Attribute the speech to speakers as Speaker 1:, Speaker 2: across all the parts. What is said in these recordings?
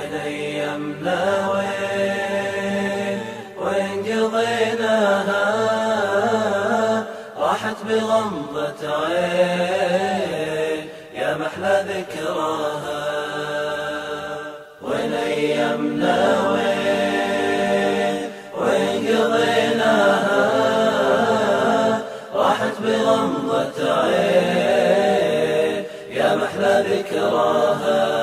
Speaker 1: وين ايامنا وين وين قضيناها راحت بغمضة عين. يا محلى ذكراها وين ايامنا وين وين قضيناها راحت بغمضة عين. يا محلى ذكراها.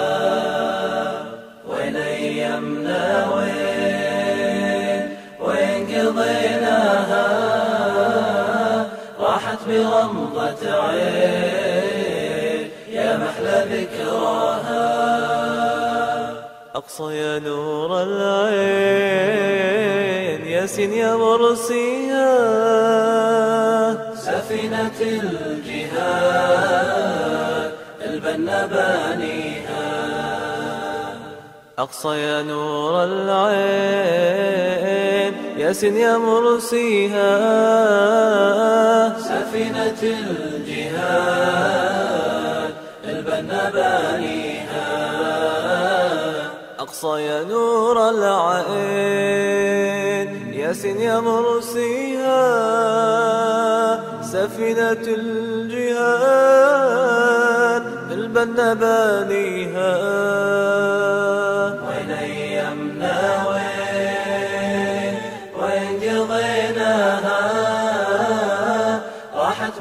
Speaker 1: بغمضة عين. يا محلى ذكراها.
Speaker 2: أقصى يا نور العين ياسين يا مرسيها.
Speaker 1: سفينة الجهاد البنا بانيها.
Speaker 2: أقصى يا نور العين ياسين يا مرسيها.
Speaker 1: سفينة الجهاد البنا بانيها
Speaker 2: أقصى يا نور العين ياسين يا مرسيها. سفينة الجهاد البنا بانيها
Speaker 1: وين قضيناها راحت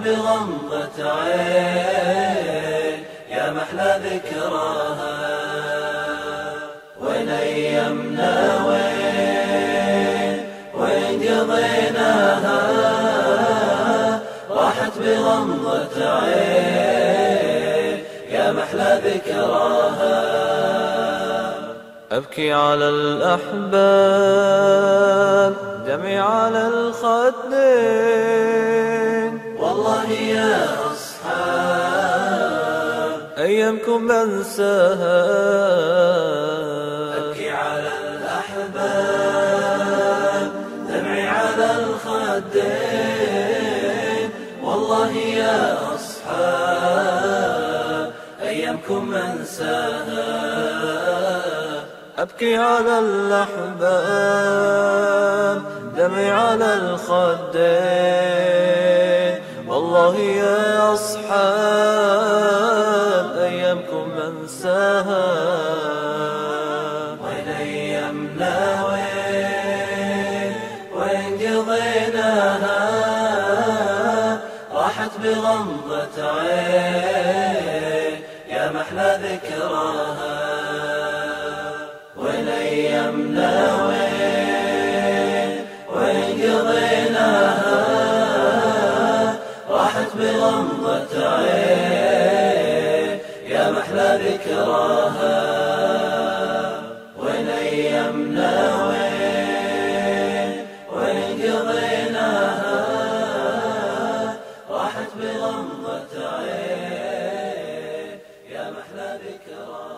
Speaker 1: عين يا محلى ذكراها وين ايامنا وين وين قضيناها راحت عين يا محلى ذكراها
Speaker 2: أبكي على الأحباب دمعي على الخدين.
Speaker 1: والله يا أصحاب
Speaker 2: أيامكم بنساها
Speaker 1: أبكي على الأحباب دمعي على الخدين. والله يا أصحاب أيامكم أنساها.
Speaker 2: أبكي على الأحباب دمعي على الخدين. والله يا أصحاب أيامكم أنساها.
Speaker 1: وين أيامنا؟ وين وين قضيناها؟ راحت بغمضة عين. يا محلى ذكراها. أيامنا وين وين قضيناها راحت بغمضة عين يا محلى ذكراها وين ايامنا وين وين قضيناها راحت بغمضة عين يا محلى ذكراها